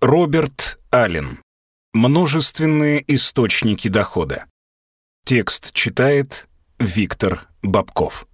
Роберт Аллен. Множественные источники дохода. Текст читает Виктор Бабков.